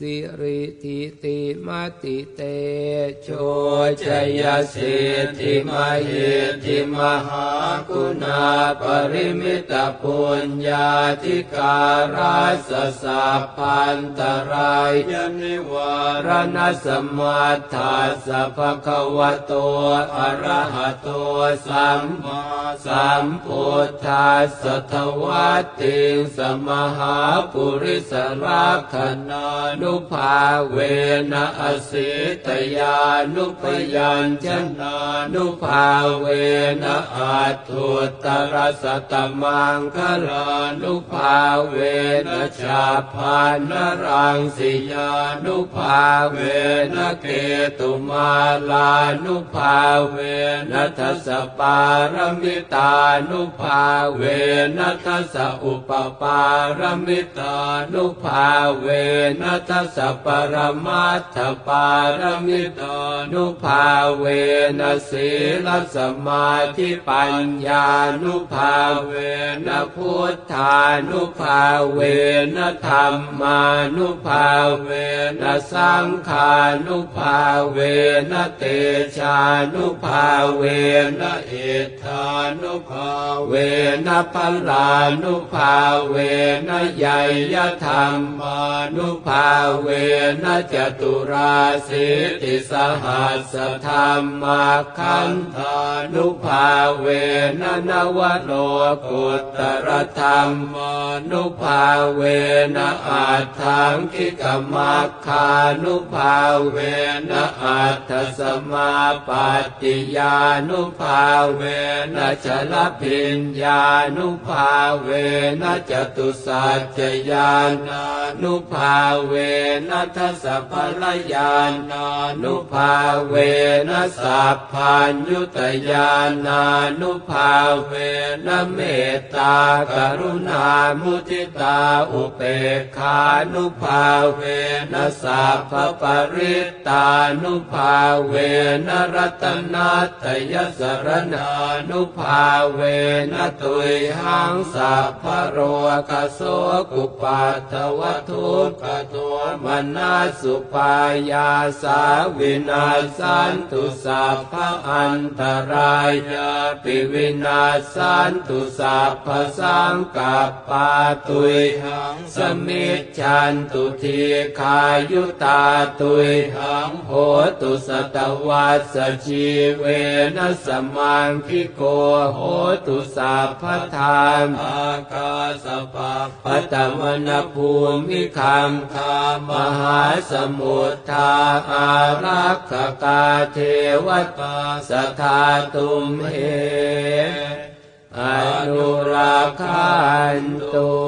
สิริทิติมาติเตโชชยสิทธิมหิทธิมหาคุณาปริมิตปุญญาธิการาสสัพพันตรายยนิวารณสมัทธาสัพพะวะโตอะระหะโตสัมมาสัมพุทธัสสทวัตติงสมหาปุริสราคนานุภาเวนะอสิตยานุปยัญชนานุภาเวนะอัตถุตรสตมังคลานุภาเวนะชาพานรังสิยานุภาเวนะเกตุมาลานุภาเวนะทัสสะปารมิตานุภาเวนะทัสสะอุปปารมิตานุภาเวนะทสสะปรมัตถปารมิตานุภาเวนะศีลสมาธิปัญญานุภาเวนะพุทธานุภาเวนะธรรมานุภาเวนะสังขานุภาเวนะเตชานุภาเวนะเอธานุภาเวนะพลานุภาเวนะใหญ่ยธรรมานุภาเวนะจตุราสิติสหัสธรรมาคันธานุภาเวนะนวโรกุตรธรรมานุภาเวนะอัตถังคิกมัคคานุภาเวนะอัตถสมาปัตติยานุภาเวนะชลพิญญานุภาเวนะจตุสัจจยานานุภาเวนะทัสสะพลยานานุภาเวนะสัพพัญยุตยานานุภาเวนเมตตากรุณามุทิตาอุเปกขานุภาเวนะสัพพปริตตานุภาเวนรัตนาตยสรณานุภาเวนตุยหังสัพพโรกโสกุปัตถวัตถุกตัวมนาสุปายาสาวินาสันตุสัพพอันตรายาปิวินาสันตุสัพพสังกัปปาตุยหังสมิจฉันตุทีขายุตาตุยหังโหตุสตวัสชีเวนะสมังคิโกโหตุสัพพทานอากาสปะปตมนภูมิคังคามหาสมุทธาอารักขกาเทวตาสทาตุมเหอนุราคันตุ